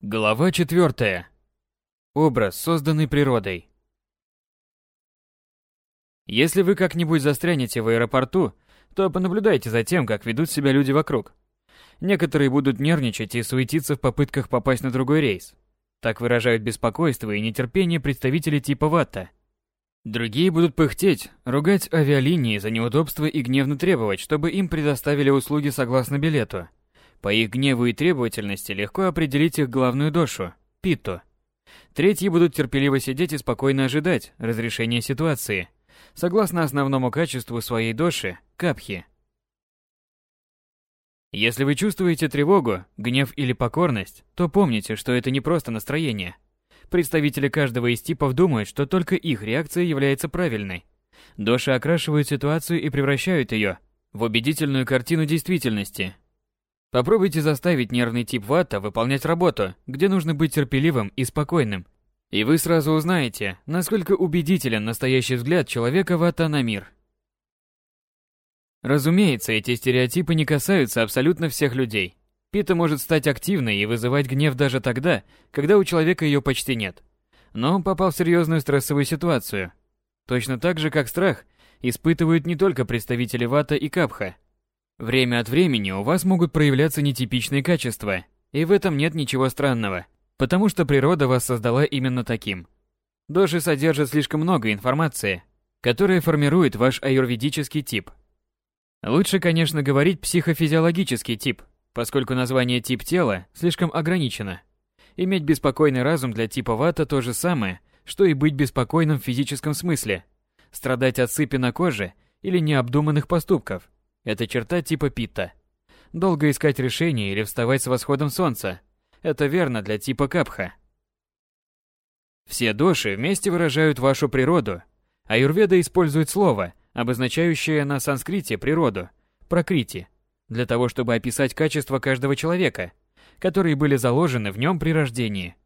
Глава четвертая. Образ, созданный природой. Если вы как-нибудь застрянете в аэропорту, то понаблюдайте за тем, как ведут себя люди вокруг. Некоторые будут нервничать и суетиться в попытках попасть на другой рейс. Так выражают беспокойство и нетерпение представители типа Ватта. Другие будут пыхтеть, ругать авиалинии за неудобства и гневно требовать, чтобы им предоставили услуги согласно билету. По их гневу и требовательности легко определить их главную дошу – Питту. Третьи будут терпеливо сидеть и спокойно ожидать разрешения ситуации, согласно основному качеству своей доши – Капхи. Если вы чувствуете тревогу, гнев или покорность, то помните, что это не просто настроение. Представители каждого из типов думают, что только их реакция является правильной. Доши окрашивают ситуацию и превращают ее в убедительную картину действительности, Попробуйте заставить нервный тип вата выполнять работу, где нужно быть терпеливым и спокойным. И вы сразу узнаете, насколько убедителен настоящий взгляд человека вата на мир. Разумеется, эти стереотипы не касаются абсолютно всех людей. Пита может стать активной и вызывать гнев даже тогда, когда у человека ее почти нет. Но он попал в серьезную стрессовую ситуацию. Точно так же, как страх, испытывают не только представители вата и капха – Время от времени у вас могут проявляться нетипичные качества, и в этом нет ничего странного, потому что природа вас создала именно таким. Доши содержат слишком много информации, которая формирует ваш аюрведический тип. Лучше, конечно, говорить психофизиологический тип, поскольку название тип тела слишком ограничено. Иметь беспокойный разум для типа вата то же самое, что и быть беспокойным в физическом смысле. Страдать от сыпи на коже или необдуманных поступков – это черта типа Питта. Долго искать решение или вставать с восходом солнца. Это верно для типа Капха. Все доши вместе выражают вашу природу. Аюрведа использует слово, обозначающее на санскрите природу, пракрити, для того, чтобы описать качества каждого человека, которые были заложены в нем при рождении.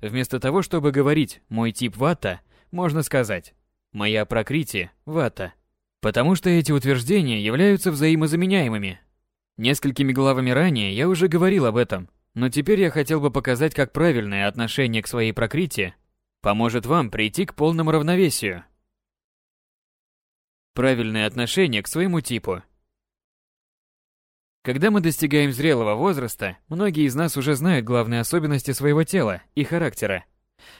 Вместо того, чтобы говорить «мой тип вата», можно сказать «моя пракрити вата». Потому что эти утверждения являются взаимозаменяемыми. Несколькими главами ранее я уже говорил об этом, но теперь я хотел бы показать, как правильное отношение к своей прокрите поможет вам прийти к полному равновесию. Правильное отношение к своему типу. Когда мы достигаем зрелого возраста, многие из нас уже знают главные особенности своего тела и характера.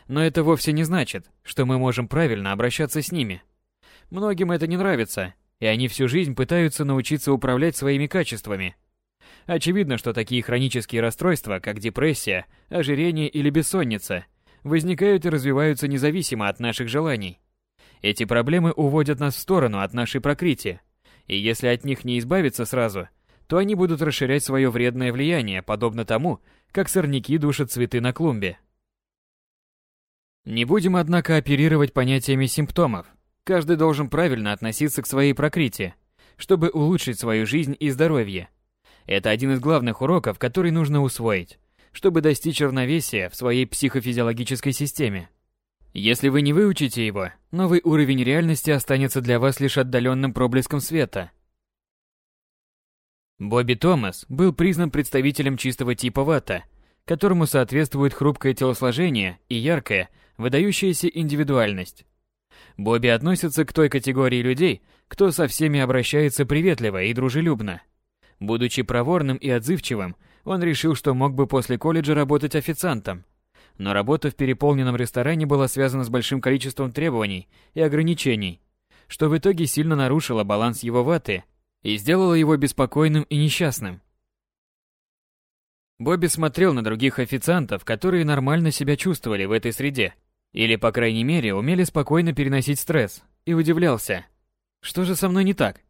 Но это вовсе не значит, что мы можем правильно обращаться с ними – Многим это не нравится, и они всю жизнь пытаются научиться управлять своими качествами. Очевидно, что такие хронические расстройства, как депрессия, ожирение или бессонница, возникают и развиваются независимо от наших желаний. Эти проблемы уводят нас в сторону от нашей прокрити, и если от них не избавиться сразу, то они будут расширять свое вредное влияние, подобно тому, как сорняки душат цветы на клумбе. Не будем, однако, оперировать понятиями симптомов. Каждый должен правильно относиться к своей прокрите, чтобы улучшить свою жизнь и здоровье. Это один из главных уроков, который нужно усвоить, чтобы достичь равновесия в своей психофизиологической системе. Если вы не выучите его, новый уровень реальности останется для вас лишь отдаленным проблеском света. Бобби Томас был признан представителем чистого типа вата, которому соответствует хрупкое телосложение и яркая, выдающаяся индивидуальность. Бобби относится к той категории людей, кто со всеми обращается приветливо и дружелюбно. Будучи проворным и отзывчивым, он решил, что мог бы после колледжа работать официантом. Но работа в переполненном ресторане была связана с большим количеством требований и ограничений, что в итоге сильно нарушило баланс его ваты и сделало его беспокойным и несчастным. Бобби смотрел на других официантов, которые нормально себя чувствовали в этой среде, или, по крайней мере, умели спокойно переносить стресс. И удивлялся. Что же со мной не так?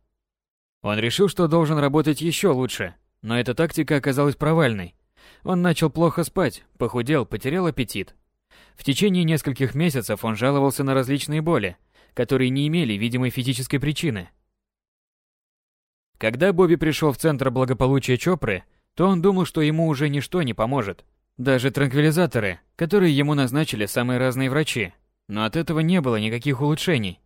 Он решил, что должен работать еще лучше, но эта тактика оказалась провальной. Он начал плохо спать, похудел, потерял аппетит. В течение нескольких месяцев он жаловался на различные боли, которые не имели видимой физической причины. Когда Бобби пришел в центр благополучия Чопры, то он думал, что ему уже ничто не поможет, даже транквилизаторы, которые ему назначили самые разные врачи. Но от этого не было никаких улучшений.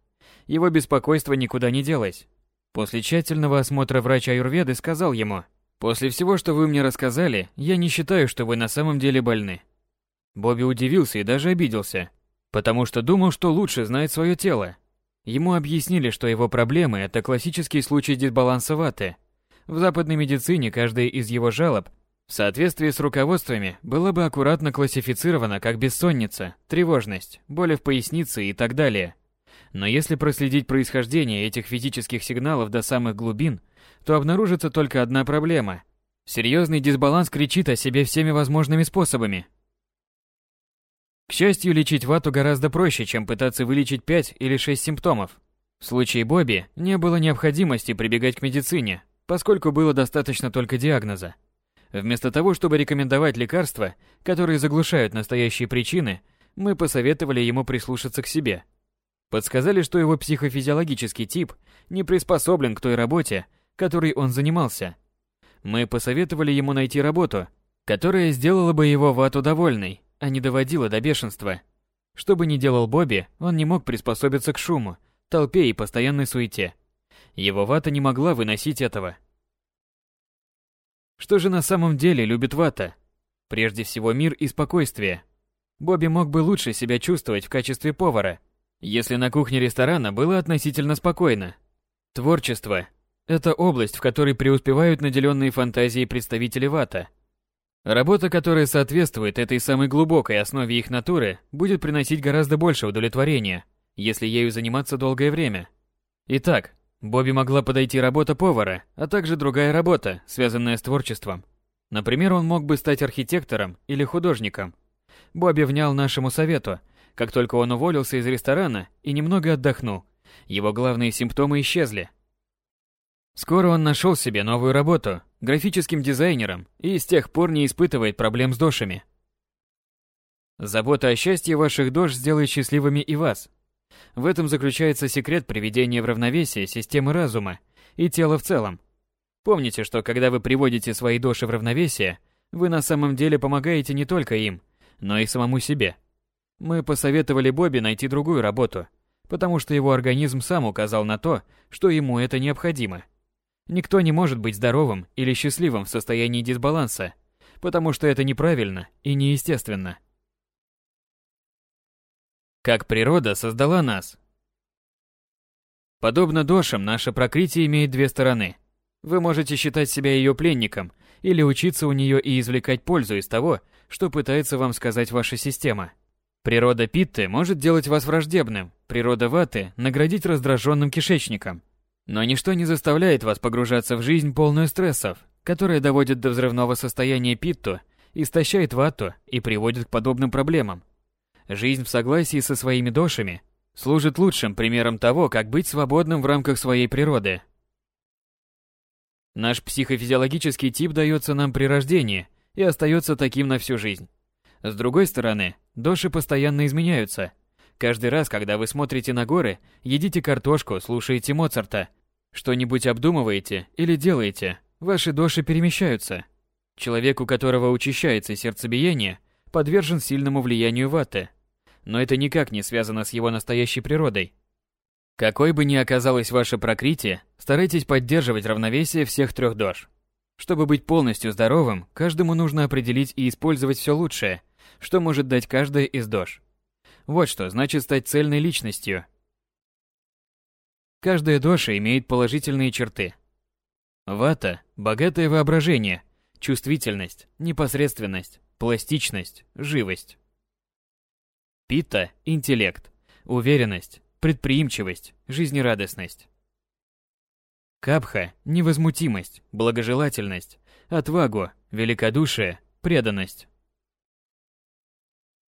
Его беспокойство никуда не делось. После тщательного осмотра врач Аюрведы сказал ему, «После всего, что вы мне рассказали, я не считаю, что вы на самом деле больны. Бобби удивился и даже обиделся, потому что думал, что лучше знает свое тело. Ему объяснили, что его проблемы – это классический случай дисбаланса ваты. В западной медицине каждая из его жалоб в соответствии с руководствами была бы аккуратно классифицирована как бессонница, тревожность, боли в пояснице и так далее. Но если проследить происхождение этих физических сигналов до самых глубин, то обнаружится только одна проблема. Серьезный дисбаланс кричит о себе всеми возможными способами. К счастью, лечить вату гораздо проще, чем пытаться вылечить 5 или 6 симптомов. В случае Бобби не было необходимости прибегать к медицине, поскольку было достаточно только диагноза. Вместо того, чтобы рекомендовать лекарства, которые заглушают настоящие причины, мы посоветовали ему прислушаться к себе. Подсказали, что его психофизиологический тип не приспособлен к той работе, которой он занимался. Мы посоветовали ему найти работу, которая сделала бы его вату довольной, а не доводила до бешенства. Что бы ни делал Бобби, он не мог приспособиться к шуму, толпе и постоянной суете. Его вата не могла выносить этого. Что же на самом деле любит Вата? Прежде всего мир и спокойствие. Бобби мог бы лучше себя чувствовать в качестве повара, если на кухне ресторана было относительно спокойно. Творчество – это область, в которой преуспевают наделенные фантазией представители Вата. Работа, которая соответствует этой самой глубокой основе их натуры, будет приносить гораздо больше удовлетворения, если ею заниматься долгое время. Итак, Бобби могла подойти работа повара, а также другая работа, связанная с творчеством. Например, он мог бы стать архитектором или художником. Бобби внял нашему совету. Как только он уволился из ресторана и немного отдохнул, его главные симптомы исчезли. Скоро он нашел себе новую работу, графическим дизайнером, и с тех пор не испытывает проблем с дошами. Забота о счастье ваших дож сделает счастливыми и вас. В этом заключается секрет приведения в равновесие системы разума и тела в целом. Помните, что когда вы приводите свои души в равновесие, вы на самом деле помогаете не только им, но и самому себе. Мы посоветовали Бобби найти другую работу, потому что его организм сам указал на то, что ему это необходимо. Никто не может быть здоровым или счастливым в состоянии дисбаланса, потому что это неправильно и неестественно. Как природа создала нас. Подобно дошам, наше прокрытие имеет две стороны. Вы можете считать себя ее пленником или учиться у нее и извлекать пользу из того, что пытается вам сказать ваша система. Природа питты может делать вас враждебным, природа ваты – наградить раздраженным кишечником. Но ничто не заставляет вас погружаться в жизнь полную стрессов, которая доводит до взрывного состояния питту, истощает вату и приводит к подобным проблемам. Жизнь в согласии со своими дошами служит лучшим примером того, как быть свободным в рамках своей природы. Наш психофизиологический тип дается нам при рождении и остается таким на всю жизнь. С другой стороны, доши постоянно изменяются. Каждый раз, когда вы смотрите на горы, едите картошку, слушаете Моцарта, что-нибудь обдумываете или делаете, ваши доши перемещаются. Человек, у которого учащается сердцебиение, подвержен сильному влиянию ваты – но это никак не связано с его настоящей природой. Какой бы ни оказалось ваше прокрытие, старайтесь поддерживать равновесие всех трех дож. Чтобы быть полностью здоровым, каждому нужно определить и использовать все лучшее, что может дать каждая из дож. Вот что значит стать цельной личностью. Каждая доша имеет положительные черты. Вата – богатое воображение, чувствительность, непосредственность, пластичность, живость. Пита – интеллект, уверенность, предприимчивость, жизнерадостность. Капха – невозмутимость, благожелательность, отвагу, великодушие, преданность.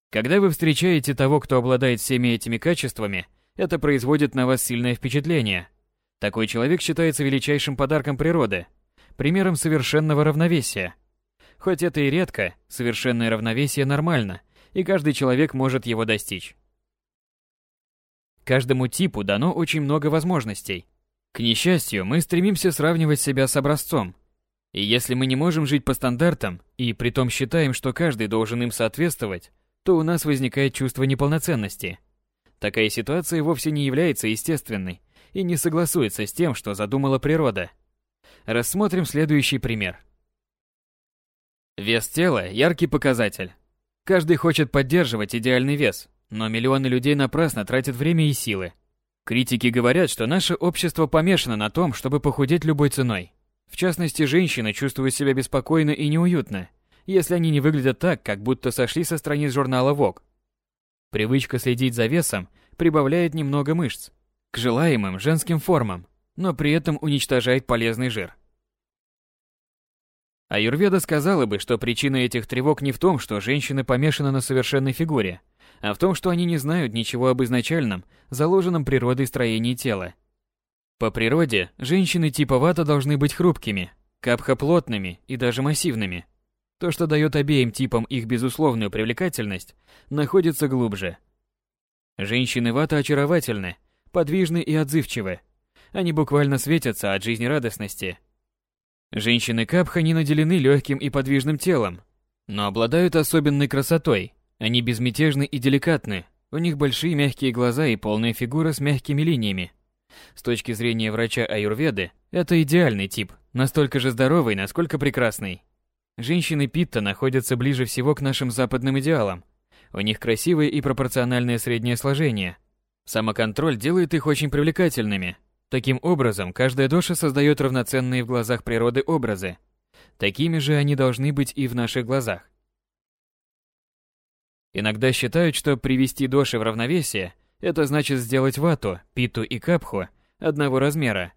Когда вы встречаете того, кто обладает всеми этими качествами, это производит на вас сильное впечатление. Такой человек считается величайшим подарком природы, примером совершенного равновесия. Хоть это и редко, совершенное равновесие нормально, и каждый человек может его достичь. Каждому типу дано очень много возможностей. К несчастью, мы стремимся сравнивать себя с образцом. И если мы не можем жить по стандартам, и при том считаем, что каждый должен им соответствовать, то у нас возникает чувство неполноценности. Такая ситуация вовсе не является естественной и не согласуется с тем, что задумала природа. Рассмотрим следующий пример. Вес тела – яркий показатель. Каждый хочет поддерживать идеальный вес, но миллионы людей напрасно тратят время и силы. Критики говорят, что наше общество помешано на том, чтобы похудеть любой ценой. В частности, женщины чувствуют себя беспокойно и неуютно, если они не выглядят так, как будто сошли со страниц журнала Vogue. Привычка следить за весом прибавляет немного мышц к желаемым женским формам, но при этом уничтожает полезный жир. Аюрведа сказала бы, что причина этих тревог не в том, что женщины помешаны на совершенной фигуре, а в том, что они не знают ничего об изначальном, заложенном природой строении тела. По природе, женщины типа вата должны быть хрупкими, капха плотными и даже массивными. То, что дает обеим типам их безусловную привлекательность, находится глубже. Женщины вата очаровательны, подвижны и отзывчивы. Они буквально светятся от жизнерадостности. Женщины капха не наделены легким и подвижным телом, но обладают особенной красотой, они безмятежны и деликатны, у них большие мягкие глаза и полная фигура с мягкими линиями. С точки зрения врача аюрведы, это идеальный тип, настолько же здоровый, насколько прекрасный. Женщины Питта находятся ближе всего к нашим западным идеалам. У них красивое и пропорциональное среднее сложение. Самоконтроль делает их очень привлекательными. Таким образом, каждая доша создает равноценные в глазах природы образы. Такими же они должны быть и в наших глазах. Иногда считают, что привести доши в равновесие – это значит сделать вату, питу и капху одного размера.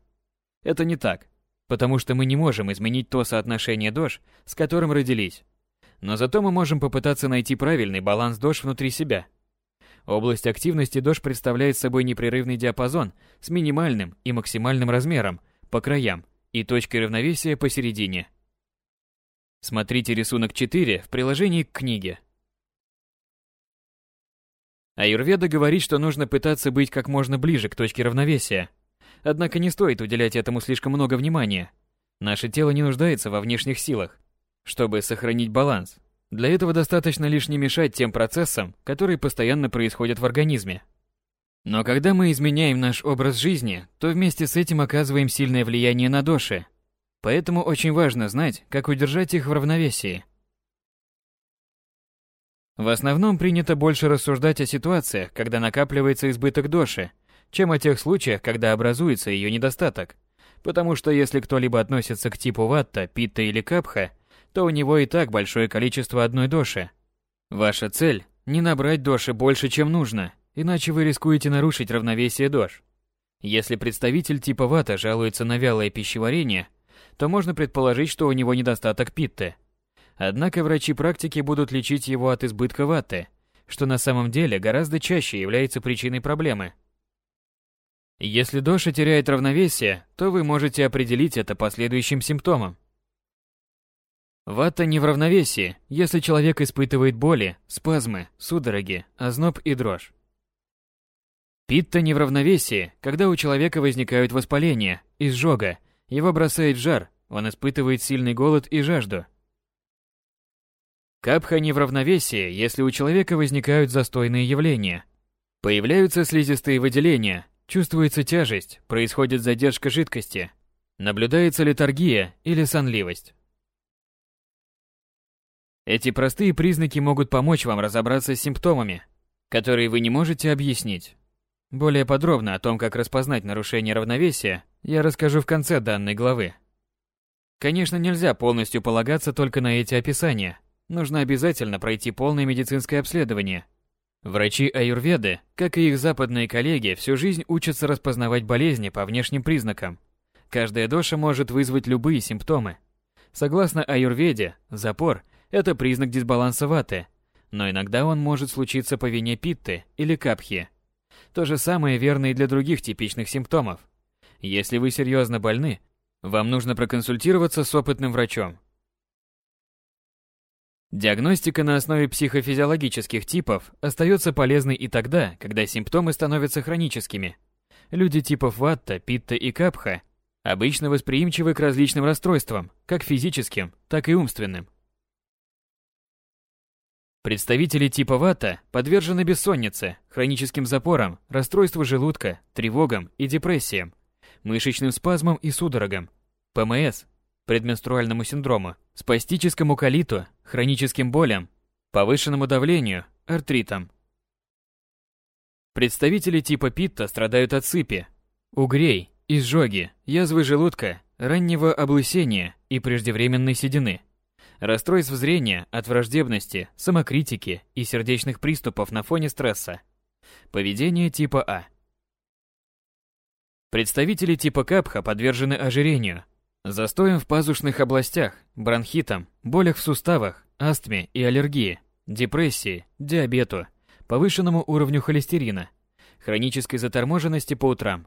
Это не так, потому что мы не можем изменить то соотношение дош, с которым родились. Но зато мы можем попытаться найти правильный баланс дош внутри себя. Область активности дош представляет собой непрерывный диапазон с минимальным и максимальным размером по краям и точкой равновесия посередине. Смотрите рисунок 4 в приложении к книге. Аюрведа говорит, что нужно пытаться быть как можно ближе к точке равновесия. Однако не стоит уделять этому слишком много внимания. Наше тело не нуждается во внешних силах, чтобы сохранить баланс. Для этого достаточно лишь не мешать тем процессам, которые постоянно происходят в организме. Но когда мы изменяем наш образ жизни, то вместе с этим оказываем сильное влияние на доши. Поэтому очень важно знать, как удержать их в равновесии. В основном принято больше рассуждать о ситуациях, когда накапливается избыток доши, чем о тех случаях, когда образуется ее недостаток. Потому что если кто-либо относится к типу ватта, питта или капха, то у него и так большое количество одной доши. Ваша цель – не набрать доши больше, чем нужно, иначе вы рискуете нарушить равновесие дош. Если представитель типа вата жалуется на вялое пищеварение, то можно предположить, что у него недостаток питты – Однако врачи практики будут лечить его от избытка ваты, что на самом деле гораздо чаще является причиной проблемы. Если доша теряет равновесие, то вы можете определить это по следующим симптомам. Вата не в равновесии, если человек испытывает боли, спазмы, судороги, озноб и дрожь. Питта не в равновесии, когда у человека возникают воспаления, изжога, его бросает жар, он испытывает сильный голод и жажду. Капха не в равновесии, если у человека возникают застойные явления. Появляются слизистые выделения, чувствуется тяжесть, происходит задержка жидкости, наблюдается летаргия или сонливость. Эти простые признаки могут помочь вам разобраться с симптомами, которые вы не можете объяснить. Более подробно о том, как распознать нарушение равновесия, я расскажу в конце данной главы. Конечно, нельзя полностью полагаться только на эти описания – нужно обязательно пройти полное медицинское обследование. Врачи аюрведы, как и их западные коллеги, всю жизнь учатся распознавать болезни по внешним признакам. Каждая доша может вызвать любые симптомы. Согласно аюрведе, запор – это признак дисбаланса ваты, но иногда он может случиться по вине питты или капхи. То же самое верно и для других типичных симптомов. Если вы серьезно больны, вам нужно проконсультироваться с опытным врачом. Диагностика на основе психофизиологических типов остается полезной и тогда, когда симптомы становятся хроническими. Люди типов Ватта, Питта и Капха обычно восприимчивы к различным расстройствам, как физическим, так и умственным. Представители типа Ватта подвержены бессоннице, хроническим запорам, расстройству желудка, тревогам и депрессиям, мышечным спазмам и судорогам, ПМС, предменструальному синдрому, спастическому колиту, хроническим болям, повышенному давлению, артритом. Представители типа Питта страдают от сыпи, угрей, изжоги, язвы желудка, раннего облысения и преждевременной седины, расстройств зрения от враждебности, самокритики и сердечных приступов на фоне стресса. Поведение типа А. Представители типа Капха подвержены ожирению, застоям в пазушных областях, бронхитам, болях в суставах, астме и аллергии, депрессии, диабету, повышенному уровню холестерина, хронической заторможенности по утрам.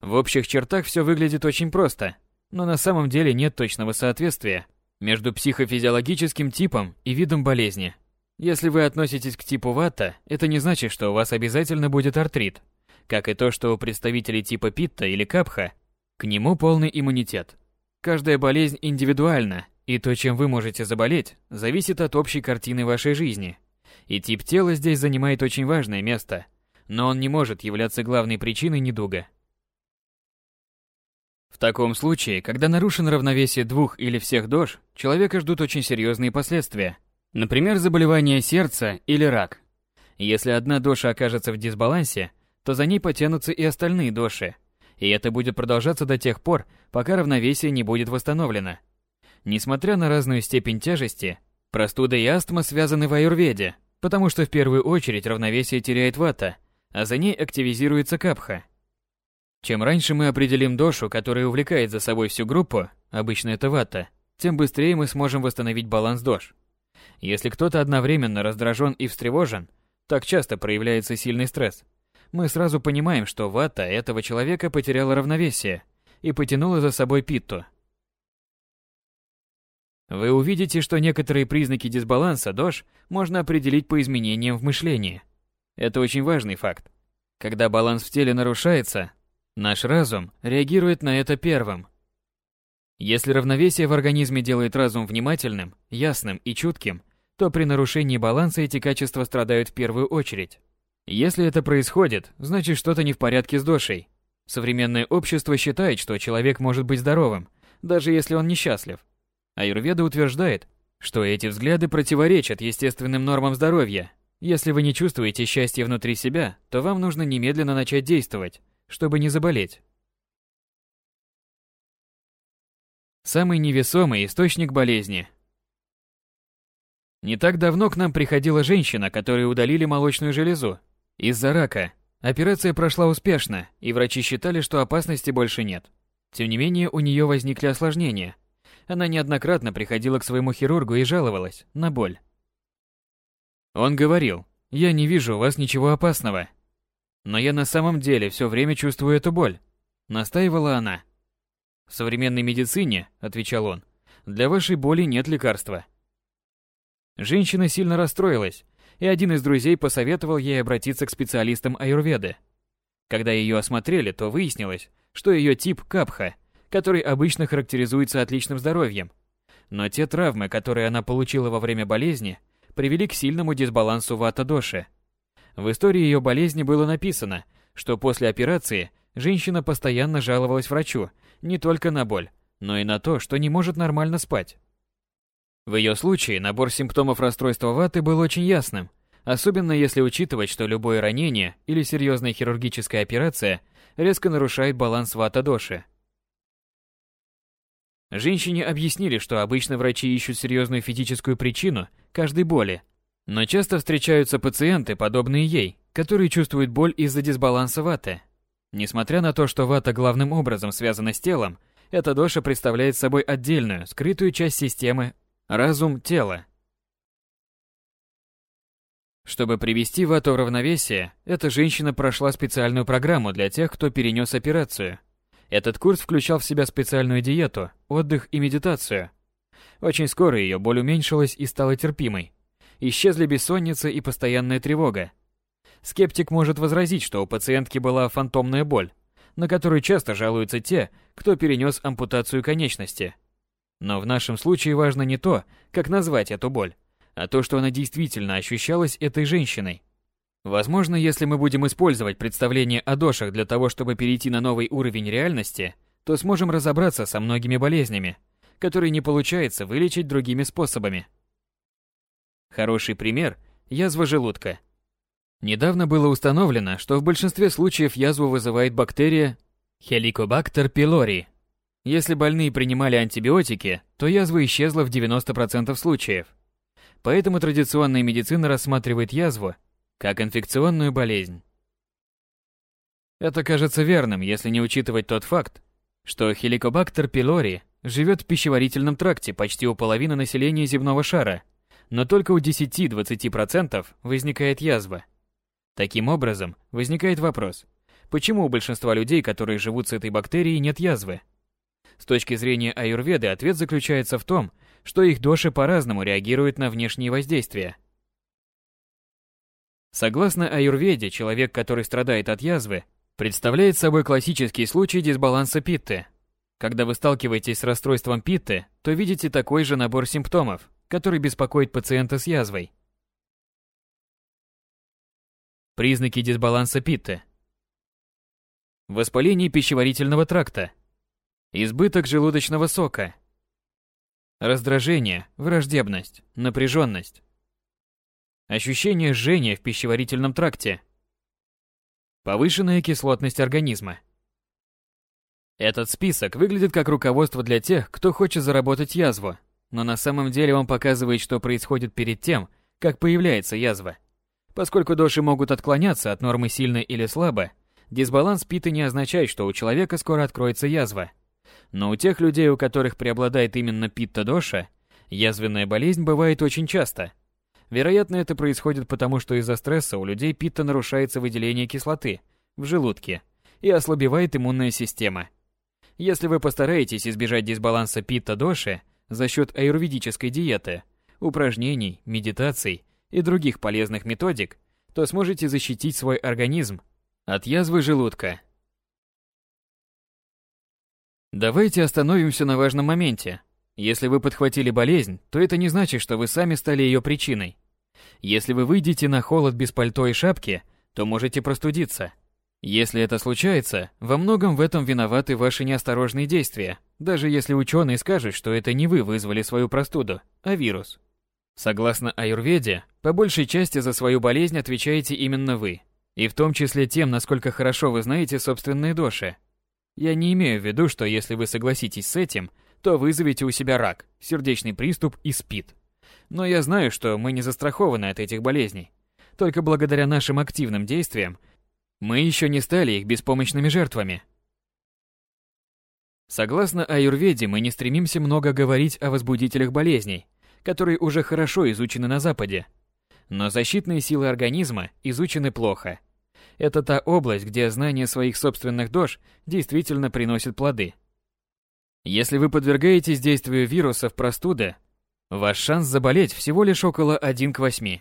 В общих чертах все выглядит очень просто, но на самом деле нет точного соответствия между психофизиологическим типом и видом болезни. Если вы относитесь к типу ватта, это не значит, что у вас обязательно будет артрит – как и то, что у представителей типа Питта или Капха к нему полный иммунитет. Каждая болезнь индивидуальна, и то, чем вы можете заболеть, зависит от общей картины вашей жизни. И тип тела здесь занимает очень важное место, но он не может являться главной причиной недуга. В таком случае, когда нарушено равновесие двух или всех дож, человека ждут очень серьезные последствия. Например, заболевание сердца или рак. Если одна доша окажется в дисбалансе, то за ней потянутся и остальные доши. И это будет продолжаться до тех пор, пока равновесие не будет восстановлено. Несмотря на разную степень тяжести, простуда и астма связаны в аюрведе, потому что в первую очередь равновесие теряет вата, а за ней активизируется капха. Чем раньше мы определим дошу, которая увлекает за собой всю группу, обычно это вата, тем быстрее мы сможем восстановить баланс дош. Если кто-то одновременно раздражен и встревожен, так часто проявляется сильный стресс, мы сразу понимаем, что вата этого человека потеряла равновесие и потянула за собой питту. Вы увидите, что некоторые признаки дисбаланса ДОЖ можно определить по изменениям в мышлении. Это очень важный факт. Когда баланс в теле нарушается, наш разум реагирует на это первым. Если равновесие в организме делает разум внимательным, ясным и чутким, то при нарушении баланса эти качества страдают в первую очередь. Если это происходит, значит что-то не в порядке с дошей. Современное общество считает, что человек может быть здоровым, даже если он несчастлив. Аюрведа утверждает, что эти взгляды противоречат естественным нормам здоровья. Если вы не чувствуете счастья внутри себя, то вам нужно немедленно начать действовать, чтобы не заболеть. Самый невесомый источник болезни. Не так давно к нам приходила женщина, которой удалили молочную железу, из-за рака. Операция прошла успешно, и врачи считали, что опасности больше нет. Тем не менее, у нее возникли осложнения. Она неоднократно приходила к своему хирургу и жаловалась на боль. Он говорил, «Я не вижу у вас ничего опасного». Но я на самом деле все время чувствую эту боль. Настаивала она. В современной медицине, отвечал он, для вашей боли нет лекарства. Женщина сильно расстроилась и один из друзей посоветовал ей обратиться к специалистам аюрведы. Когда ее осмотрели, то выяснилось, что ее тип капха, который обычно характеризуется отличным здоровьем. Но те травмы, которые она получила во время болезни, привели к сильному дисбалансу вата-доши. В истории ее болезни было написано, что после операции женщина постоянно жаловалась врачу не только на боль, но и на то, что не может нормально спать. В ее случае набор симптомов расстройства ваты был очень ясным, особенно если учитывать, что любое ранение или серьезная хирургическая операция резко нарушает баланс вата-доши. Женщине объяснили, что обычно врачи ищут серьезную физическую причину каждой боли, но часто встречаются пациенты, подобные ей, которые чувствуют боль из-за дисбаланса ваты. Несмотря на то, что вата главным образом связана с телом, эта доша представляет собой отдельную, скрытую часть системы Разум тела. Чтобы привести вату в равновесие, эта женщина прошла специальную программу для тех, кто перенес операцию. Этот курс включал в себя специальную диету, отдых и медитацию. Очень скоро ее боль уменьшилась и стала терпимой. Исчезли бессонница и постоянная тревога. Скептик может возразить, что у пациентки была фантомная боль, на которую часто жалуются те, кто перенес ампутацию конечности – но в нашем случае важно не то, как назвать эту боль, а то, что она действительно ощущалась этой женщиной. Возможно, если мы будем использовать представление о дошах для того, чтобы перейти на новый уровень реальности, то сможем разобраться со многими болезнями, которые не получается вылечить другими способами. Хороший пример – язва желудка. Недавно было установлено, что в большинстве случаев язву вызывает бактерия Helicobacter pylori. Если больные принимали антибиотики, то язва исчезла в 90% случаев. Поэтому традиционная медицина рассматривает язву как инфекционную болезнь. Это кажется верным, если не учитывать тот факт, что Helicobacter pylori живет в пищеварительном тракте почти у половины населения земного шара, но только у 10-20% возникает язва. Таким образом, возникает вопрос, почему у большинства людей, которые живут с этой бактерией, нет язвы? С точки зрения аюрведы ответ заключается в том, что их доши по-разному реагируют на внешние воздействия. Согласно аюрведе, человек, который страдает от язвы, представляет собой классический случай дисбаланса питты. Когда вы сталкиваетесь с расстройством питты, то видите такой же набор симптомов, который беспокоит пациента с язвой. Признаки дисбаланса питты. Воспаление пищеварительного тракта. Избыток желудочного сока. Раздражение, враждебность, напряженность. Ощущение жжения в пищеварительном тракте. Повышенная кислотность организма. Этот список выглядит как руководство для тех, кто хочет заработать язву, но на самом деле он показывает, что происходит перед тем, как появляется язва. Поскольку доши могут отклоняться от нормы сильно или слабо, дисбаланс питы не означает, что у человека скоро откроется язва. Но у тех людей, у которых преобладает именно питта-доша, язвенная болезнь бывает очень часто – Вероятно, это происходит потому, что из-за стресса у людей питта нарушается выделение кислоты в желудке и ослабевает иммунная система. Если вы постараетесь избежать дисбаланса питта-доши за счет аюрведической диеты, упражнений, медитаций и других полезных методик, то сможете защитить свой организм от язвы желудка. Давайте остановимся на важном моменте. Если вы подхватили болезнь, то это не значит, что вы сами стали ее причиной. Если вы выйдете на холод без пальто и шапки, то можете простудиться. Если это случается, во многом в этом виноваты ваши неосторожные действия, даже если ученые скажут, что это не вы вызвали свою простуду, а вирус. Согласно аюрведе, по большей части за свою болезнь отвечаете именно вы, и в том числе тем, насколько хорошо вы знаете собственные доши. Я не имею в виду, что если вы согласитесь с этим, то вызовете у себя рак, сердечный приступ и СПИД. Но я знаю, что мы не застрахованы от этих болезней. Только благодаря нашим активным действиям мы еще не стали их беспомощными жертвами. Согласно аюрведе, мы не стремимся много говорить о возбудителях болезней, которые уже хорошо изучены на Западе. Но защитные силы организма изучены плохо. Это та область, где знание своих собственных дож действительно приносит плоды – если вы подвергаетесь действию вирусов простуды, ваш шанс заболеть всего лишь около 1 к 8.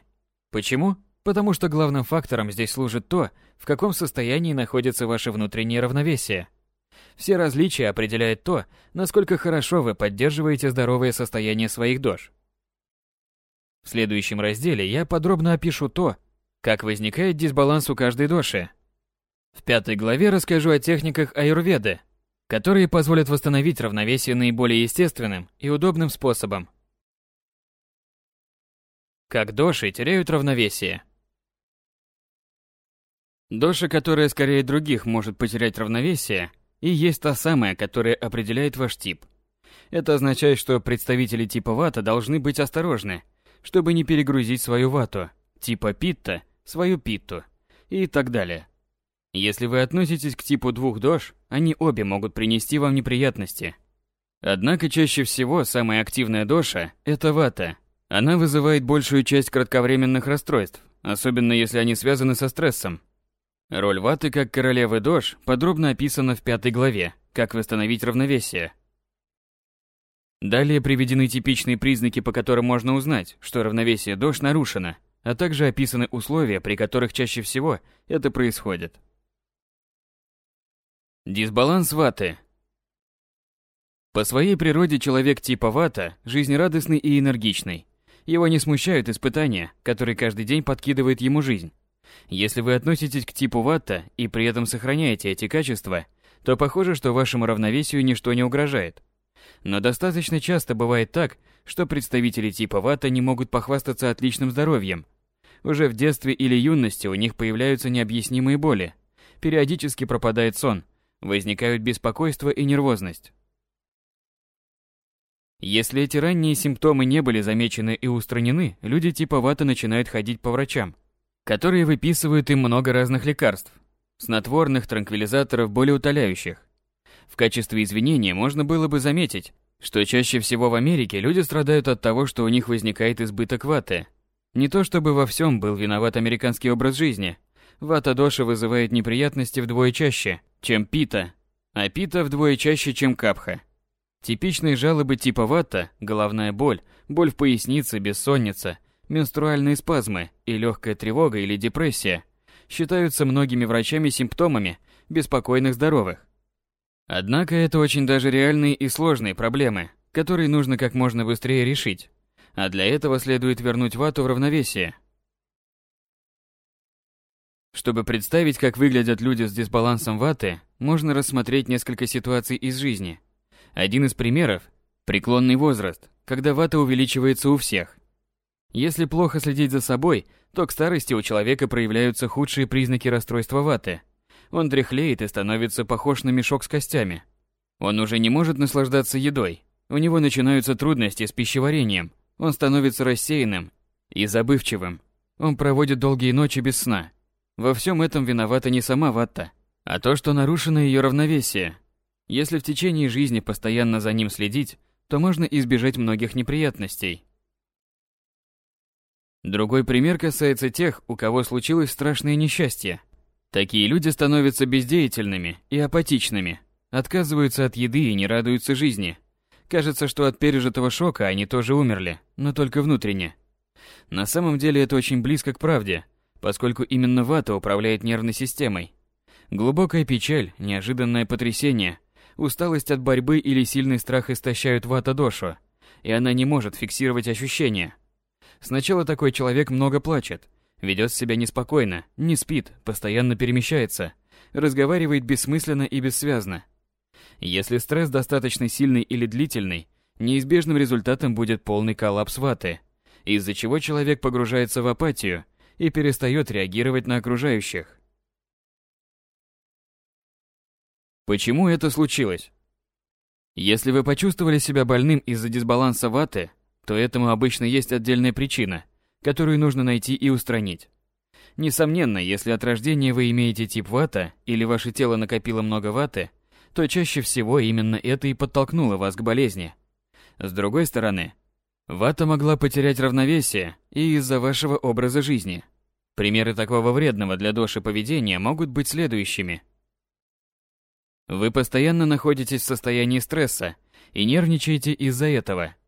Почему? Потому что главным фактором здесь служит то, в каком состоянии находится ваше внутреннее равновесие. Все различия определяют то, насколько хорошо вы поддерживаете здоровое состояние своих дож. В следующем разделе я подробно опишу то, как возникает дисбаланс у каждой доши. В пятой главе расскажу о техниках аюрведы, которые позволят восстановить равновесие наиболее естественным и удобным способом. Как доши теряют равновесие. Доша, которая скорее других может потерять равновесие, и есть та самая, которая определяет ваш тип. Это означает, что представители типа вата должны быть осторожны, чтобы не перегрузить свою вату, типа питта, свою питту и так далее. Если вы относитесь к типу двух дож, они обе могут принести вам неприятности. Однако чаще всего самая активная доша – это вата. Она вызывает большую часть кратковременных расстройств, особенно если они связаны со стрессом. Роль ваты как королевы дож подробно описана в пятой главе «Как восстановить равновесие». Далее приведены типичные признаки, по которым можно узнать, что равновесие дож нарушено, а также описаны условия, при которых чаще всего это происходит. Дисбаланс ваты. По своей природе человек типа вата жизнерадостный и энергичный. Его не смущают испытания, которые каждый день подкидывает ему жизнь. Если вы относитесь к типу вата и при этом сохраняете эти качества, то похоже, что вашему равновесию ничто не угрожает. Но достаточно часто бывает так, что представители типа вата не могут похвастаться отличным здоровьем. Уже в детстве или юности у них появляются необъяснимые боли, периодически пропадает сон, возникают беспокойство и нервозность. Если эти ранние симптомы не были замечены и устранены, люди типа вата начинают ходить по врачам, которые выписывают им много разных лекарств, снотворных, транквилизаторов, болеутоляющих. В качестве извинения можно было бы заметить, что чаще всего в Америке люди страдают от того, что у них возникает избыток ваты. Не то чтобы во всем был виноват американский образ жизни. Вата-доша вызывает неприятности вдвое чаще, чем пита, а пита вдвое чаще, чем капха. Типичные жалобы типа вата – головная боль, боль в пояснице, бессонница, менструальные спазмы и легкая тревога или депрессия – считаются многими врачами симптомами беспокойных здоровых. Однако это очень даже реальные и сложные проблемы, которые нужно как можно быстрее решить. А для этого следует вернуть вату в равновесие. Чтобы представить, как выглядят люди с дисбалансом ваты, можно рассмотреть несколько ситуаций из жизни. Один из примеров – преклонный возраст, когда вата увеличивается у всех. Если плохо следить за собой, то к старости у человека проявляются худшие признаки расстройства ваты – он дряхлеет и становится похож на мешок с костями. Он уже не может наслаждаться едой. У него начинаются трудности с пищеварением. Он становится рассеянным и забывчивым. Он проводит долгие ночи без сна. Во всем этом виновата не сама ватта, а то, что нарушено ее равновесие. Если в течение жизни постоянно за ним следить, то можно избежать многих неприятностей. Другой пример касается тех, у кого случилось страшное несчастье. Такие люди становятся бездеятельными и апатичными, отказываются от еды и не радуются жизни. Кажется, что от пережитого шока они тоже умерли, но только внутренне. На самом деле это очень близко к правде, поскольку именно вата управляет нервной системой. Глубокая печаль, неожиданное потрясение, усталость от борьбы или сильный страх истощают вата-дошу, и она не может фиксировать ощущения. Сначала такой человек много плачет, Ведет себя неспокойно, не спит, постоянно перемещается, разговаривает бессмысленно и бессвязно. Если стресс достаточно сильный или длительный, неизбежным результатом будет полный коллапс ваты, из-за чего человек погружается в апатию и перестает реагировать на окружающих. Почему это случилось? Если вы почувствовали себя больным из-за дисбаланса ваты, то этому обычно есть отдельная причина – которую нужно найти и устранить. Несомненно, если от рождения вы имеете тип вата или ваше тело накопило много ваты, то чаще всего именно это и подтолкнуло вас к болезни. С другой стороны, вата могла потерять равновесие и из-за вашего образа жизни. Примеры такого вредного для души поведения могут быть следующими. Вы постоянно находитесь в состоянии стресса и нервничаете из-за этого –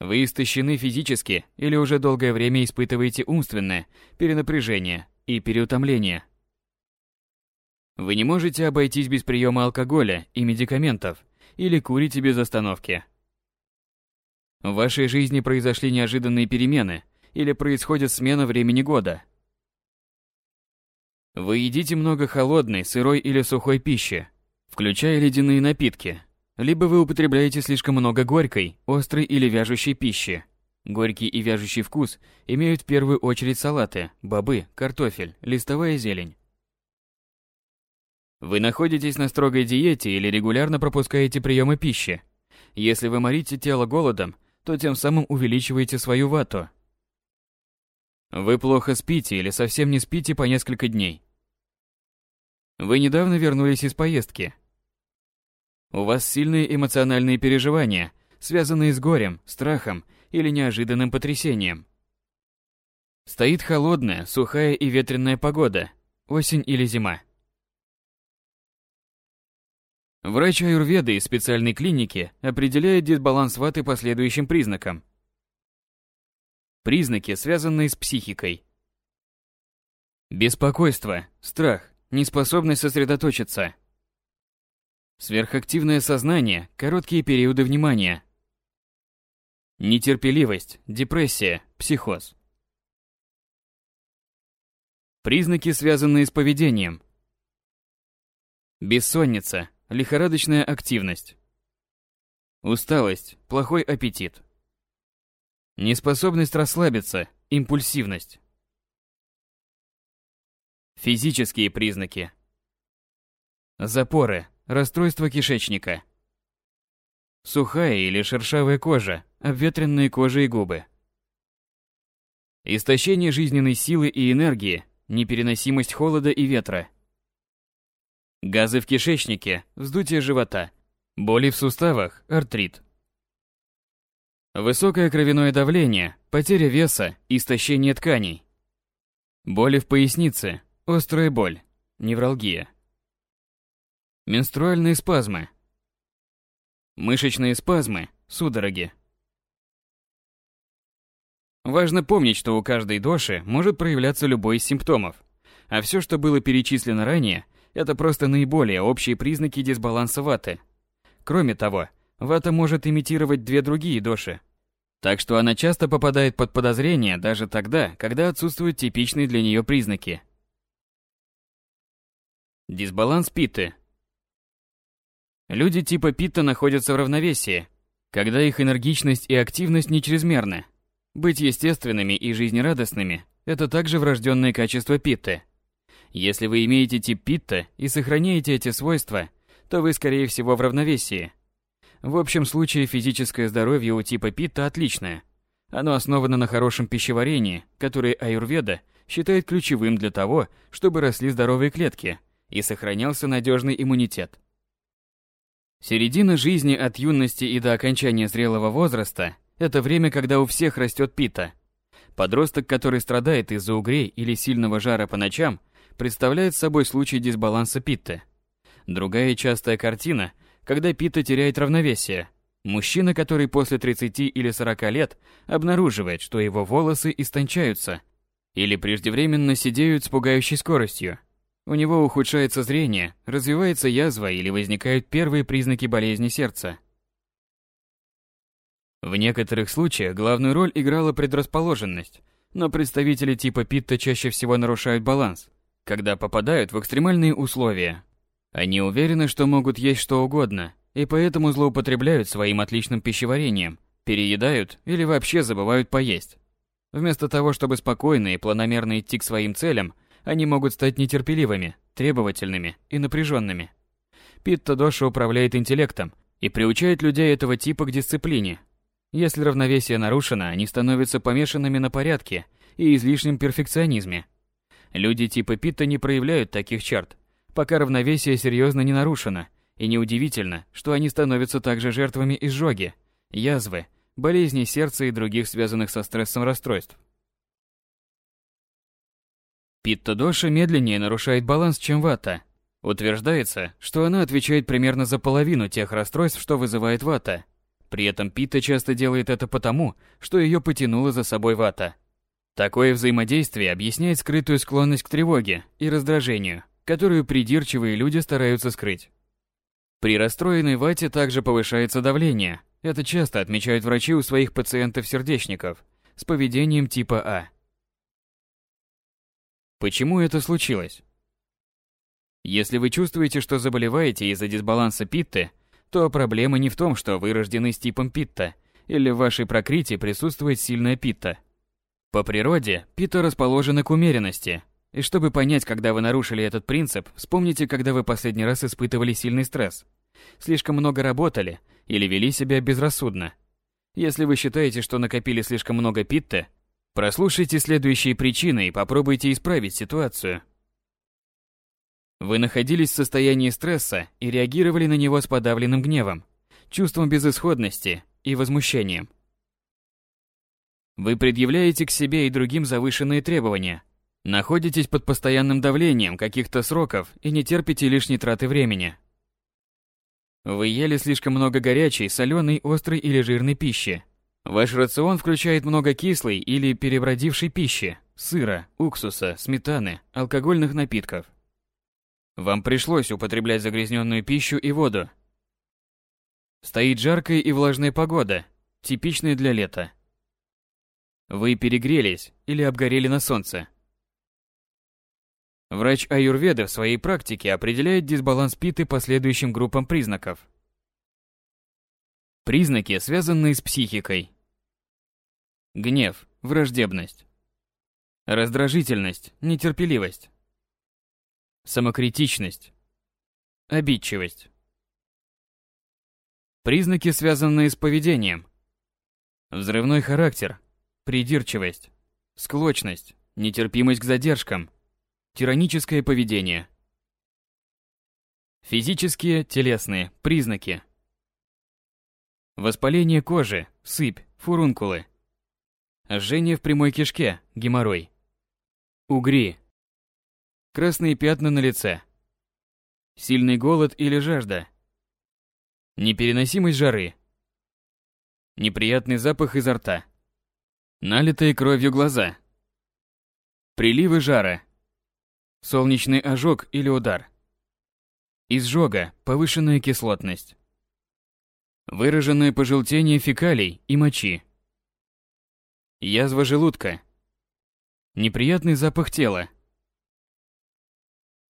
вы истощены физически или уже долгое время испытываете умственное перенапряжение и переутомление. Вы не можете обойтись без приема алкоголя и медикаментов или курите без остановки. В вашей жизни произошли неожиданные перемены или происходит смена времени года. Вы едите много холодной, сырой или сухой пищи, включая ледяные напитки, либо вы употребляете слишком много горькой, острой или вяжущей пищи. Горький и вяжущий вкус имеют в первую очередь салаты, бобы, картофель, листовая зелень. Вы находитесь на строгой диете или регулярно пропускаете приемы пищи. Если вы морите тело голодом, то тем самым увеличиваете свою вату. Вы плохо спите или совсем не спите по несколько дней. Вы недавно вернулись из поездки, у вас сильные эмоциональные переживания, связанные с горем, страхом или неожиданным потрясением. Стоит холодная, сухая и ветреная погода, осень или зима. Врач аюрведы из специальной клиники определяет дисбаланс ваты по следующим признакам. Признаки, связанные с психикой. Беспокойство, страх, неспособность сосредоточиться, Сверхактивное сознание, короткие периоды внимания. Нетерпеливость, депрессия, психоз. Признаки, связанные с поведением. Бессонница, лихорадочная активность. Усталость, плохой аппетит. Неспособность расслабиться, импульсивность. Физические признаки. Запоры, расстройство кишечника. Сухая или шершавая кожа, обветренные кожа и губы. Истощение жизненной силы и энергии, непереносимость холода и ветра. Газы в кишечнике, вздутие живота, боли в суставах, артрит. Высокое кровяное давление, потеря веса, истощение тканей. Боли в пояснице, острая боль, невралгия. Менструальные спазмы. Мышечные спазмы, судороги. Важно помнить, что у каждой доши может проявляться любой из симптомов, а все, что было перечислено ранее, это просто наиболее общие признаки дисбаланса ваты. Кроме того, вата может имитировать две другие доши. Так что она часто попадает под подозрение даже тогда, когда отсутствуют типичные для нее признаки. Дисбаланс питы. Люди типа питта находятся в равновесии, когда их энергичность и активность не чрезмерны, быть естественными и жизнерадостными – это также врожденные качества питты. Если вы имеете тип питта и сохраняете эти свойства, то вы, скорее всего, в равновесии. В общем случае физическое здоровье у типа питта отличное. Оно основано на хорошем пищеварении, которое аюрведа считает ключевым для того, чтобы росли здоровые клетки и сохранялся надежный иммунитет. Середина жизни от юности и до окончания зрелого возраста это время, когда у всех растет пита. Подросток, который страдает из-за угрей или сильного жара по ночам, представляет собой случай дисбаланса питты. Другая частая картина, когда пита теряет равновесие. Мужчина, который после 30 или 40 лет обнаруживает, что его волосы истончаются или преждевременно сидеют с пугающей скоростью. У него ухудшается зрение, развивается язва или возникают первые признаки болезни сердца. В некоторых случаях главную роль играла предрасположенность, но представители типа Питта чаще всего нарушают баланс, когда попадают в экстремальные условия. Они уверены, что могут есть что угодно, и поэтому злоупотребляют своим отличным пищеварением, переедают или вообще забывают поесть. Вместо того, чтобы спокойно и планомерно идти к своим целям, они могут стать нетерпеливыми, требовательными и напряженными. Питта Доша управляет интеллектом и приучает людей этого типа к дисциплине, если равновесие нарушено, они становятся помешанными на порядке и излишнем перфекционизме. Люди типа Питта не проявляют таких черт, пока равновесие серьезно не нарушено, и неудивительно, что они становятся также жертвами изжоги, язвы, болезней сердца и других связанных со стрессом расстройств. Питта-доша медленнее нарушает баланс, чем вата. Утверждается, что она отвечает примерно за половину тех расстройств, что вызывает вата, при этом Пита часто делает это потому, что ее потянула за собой вата. Такое взаимодействие объясняет скрытую склонность к тревоге и раздражению, которую придирчивые люди стараются скрыть. При расстроенной вате также повышается давление. Это часто отмечают врачи у своих пациентов-сердечников с поведением типа А. Почему это случилось? Если вы чувствуете, что заболеваете из-за дисбаланса питты, то проблема не в том, что вы рождены с типом питта, или в вашей прокрите присутствует сильная питта. По природе питта расположена к умеренности, и чтобы понять, когда вы нарушили этот принцип, вспомните, когда вы последний раз испытывали сильный стресс. Слишком много работали или вели себя безрассудно. Если вы считаете, что накопили слишком много питта, прослушайте следующие причины и попробуйте исправить ситуацию. Вы находились в состоянии стресса и реагировали на него с подавленным гневом, чувством безысходности и возмущением. Вы предъявляете к себе и другим завышенные требования, находитесь под постоянным давлением каких-то сроков и не терпите лишней траты времени. Вы ели слишком много горячей, соленой, острой или жирной пищи. Ваш рацион включает много кислой или перебродившей пищи, сыра, уксуса, сметаны, алкогольных напитков – вам пришлось употреблять загрязненную пищу и воду. Стоит жаркая и влажная погода, типичная для лета. Вы перегрелись или обгорели на солнце. Врач аюрведа в своей практике определяет дисбаланс питы по следующим группам признаков. Признаки, связанные с психикой. Гнев, враждебность. Раздражительность, нетерпеливость. Самокритичность. Обидчивость. Признаки, связанные с поведением. Взрывной характер, придирчивость, склочность, нетерпимость к задержкам, тираническое поведение. Физические, телесные признаки. Воспаление кожи, сыпь, фурункулы. Жжение в прямой кишке, геморрой. Угри. Красные пятна на лице. Сильный голод или жажда. Непереносимость жары. Неприятный запах изо рта. Налитые кровью глаза. Приливы жара. Солнечный ожог или удар. Изжога, повышенная кислотность. Выраженное пожелтение фекалий и мочи. Язва желудка. Неприятный запах тела.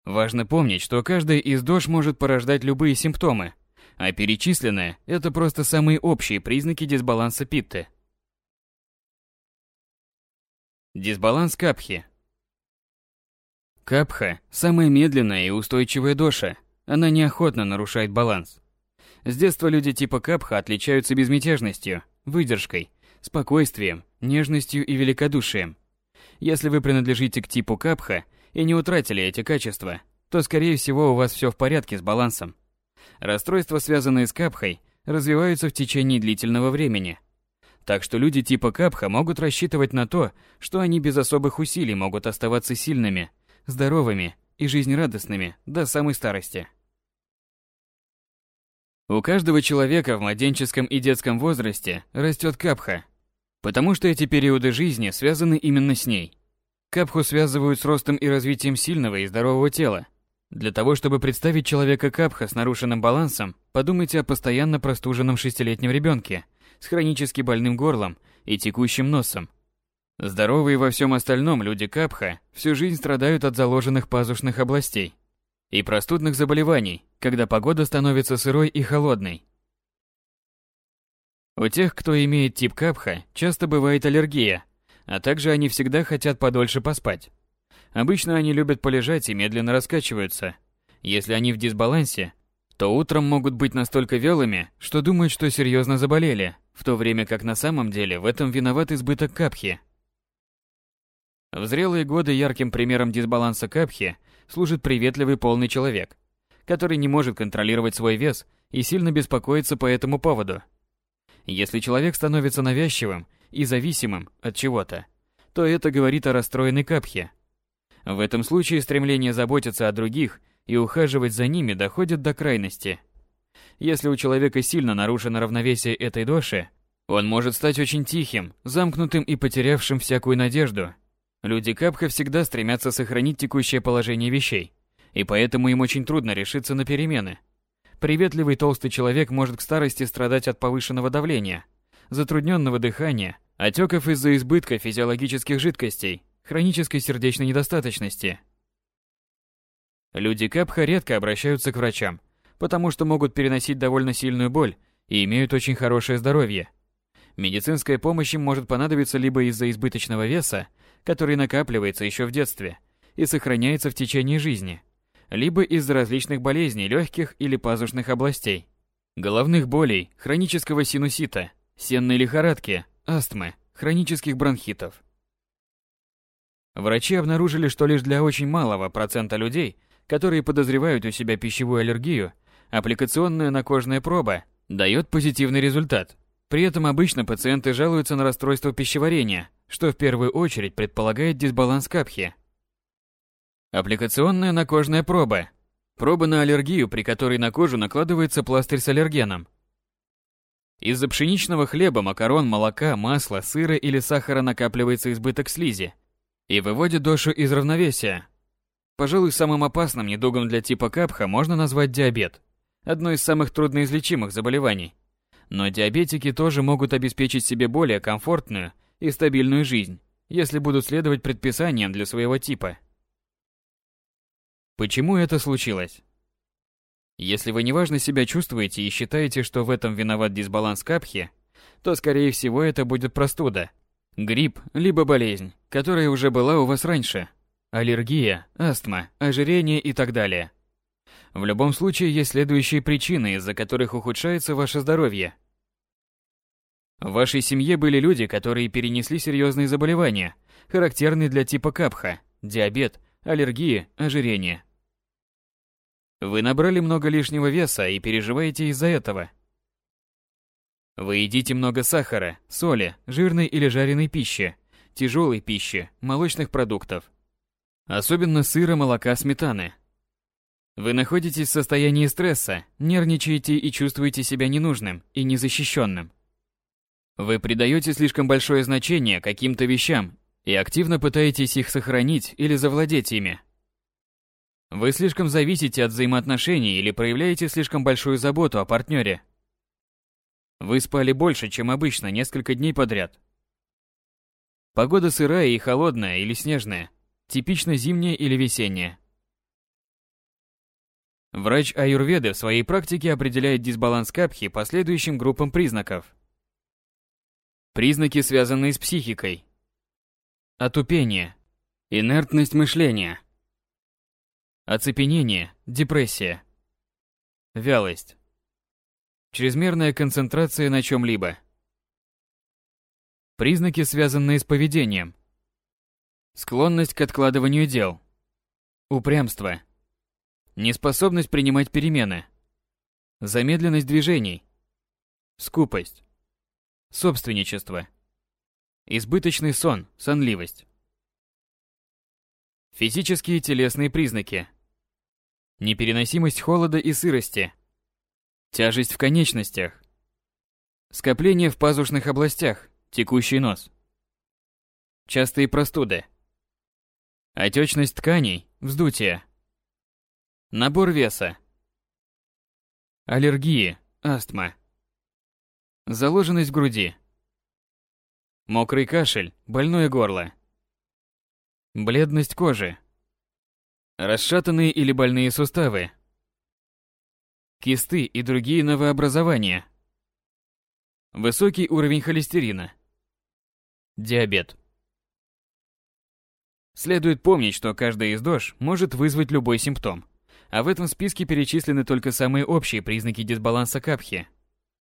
Важно помнить, что каждая из ДОЖ может порождать любые симптомы, а перечисленное – это просто самые общие признаки дисбаланса питты. Дисбаланс капхи. Капха – самая медленная и устойчивая доша. Она неохотно нарушает баланс. С детства люди типа капха отличаются безмятежностью, выдержкой, спокойствием, нежностью и великодушием. Если вы принадлежите к типу капха и не утратили эти качества, то скорее всего у вас все в порядке с балансом. Расстройства, связанные с капхой, развиваются в течение длительного времени. Так что люди типа капха могут рассчитывать на то, что они без особых усилий могут оставаться сильными, здоровыми и жизнерадостными до самой старости. У каждого человека в младенческом и детском возрасте растет капха, потому что эти периоды жизни связаны именно с ней. Капху связывают с ростом и развитием сильного и здорового тела. Для того, чтобы представить человека капха с нарушенным балансом, подумайте о постоянно простуженном шестилетнем ребенке с хронически больным горлом и текущим носом. Здоровые во всем остальном люди капха всю жизнь страдают от заложенных пазушных областей и простудных заболеваний, когда погода становится сырой и холодной. У тех, кто имеет тип капха, часто бывает аллергия, а также они всегда хотят подольше поспать. Обычно они любят полежать и медленно раскачиваются. Если они в дисбалансе, то утром могут быть настолько вялыми, что думают, что серьезно заболели, в то время как на самом деле в этом виноват избыток капхи. В зрелые годы ярким примером дисбаланса капхи служит приветливый полный человек, который не может контролировать свой вес и сильно беспокоится по этому поводу. Если человек становится навязчивым и зависимым от чего-то, то это говорит о расстроенной капхе. В этом случае стремление заботиться о других и ухаживать за ними доходит до крайности. Если у человека сильно нарушено равновесие этой доши, он может стать очень тихим, замкнутым и потерявшим всякую надежду. Люди капха всегда стремятся сохранить текущее положение вещей, и поэтому им очень трудно решиться на перемены – Приветливый толстый человек может к старости страдать от повышенного давления, затрудненного дыхания, отеков из-за избытка физиологических жидкостей, хронической сердечной недостаточности. Люди Капха редко обращаются к врачам, потому что могут переносить довольно сильную боль и имеют очень хорошее здоровье. Медицинская помощь им может понадобиться либо из-за избыточного веса, который накапливается еще в детстве и сохраняется в течение жизни – либо из-за различных болезней легких или пазушных областей, головных болей, хронического синусита, сенной лихорадки, астмы, хронических бронхитов. Врачи обнаружили, что лишь для очень малого процента людей, которые подозревают у себя пищевую аллергию, аппликационная накожная проба дает позитивный результат. При этом обычно пациенты жалуются на расстройство пищеварения, что в первую очередь предполагает дисбаланс капхи, Аппликационная накожная проба. Проба на аллергию, при которой на кожу накладывается пластырь с аллергеном. Из-за пшеничного хлеба, макарон, молока, масла, сыра или сахара накапливается избыток слизи и выводит дошу из равновесия. Пожалуй, самым опасным недугом для типа капха можно назвать диабет, одно из самых трудноизлечимых заболеваний. Но диабетики тоже могут обеспечить себе более комфортную и стабильную жизнь, если будут следовать предписаниям для своего типа. Почему это случилось? Если вы неважно себя чувствуете и считаете, что в этом виноват дисбаланс капхи, то скорее всего это будет простуда. Грипп, либо болезнь, которая уже была у вас раньше. Аллергия, астма, ожирение и так далее. В любом случае есть следующие причины, из-за которых ухудшается ваше здоровье. В вашей семье были люди, которые перенесли серьезные заболевания, характерные для типа капха, диабет, аллергии, ожирение. Вы набрали много лишнего веса и переживаете из-за этого. Вы едите много сахара, соли, жирной или жареной пищи, тяжелой пищи, молочных продуктов. Особенно сыра, молока, сметаны. Вы находитесь в состоянии стресса, нервничаете и чувствуете себя ненужным и незащищенным. Вы придаете слишком большое значение каким-то вещам и активно пытаетесь их сохранить или завладеть ими. Вы слишком зависите от взаимоотношений или проявляете слишком большую заботу о партнере. Вы спали больше, чем обычно, несколько дней подряд. Погода сырая и холодная или снежная, типично зимняя или весенняя. Врач аюрведы в своей практике определяет дисбаланс капхи по следующим группам признаков. Признаки, связанные с психикой. Отупение, инертность мышления, Оцепенение, депрессия. Вялость. Чрезмерная концентрация на чем-либо. Признаки, связанные с поведением. Склонность к откладыванию дел. Упрямство. Неспособность принимать перемены. Замедленность движений. Скупость. Собственничество. Избыточный сон, сонливость. Физические и телесные признаки. Непереносимость холода и сырости. Тяжесть в конечностях. Скопление в пазушных областях, текущий нос. Частые простуды. Отечность тканей, вздутие. Набор веса. Аллергии, астма. Заложенность груди. Мокрый кашель, больное горло. Бледность кожи. Расшатанные или больные суставы. Кисты и другие новообразования. Высокий уровень холестерина. Диабет. Следует помнить, что каждая из ДОЖ может вызвать любой симптом, а в этом списке перечислены только самые общие признаки дисбаланса капхи –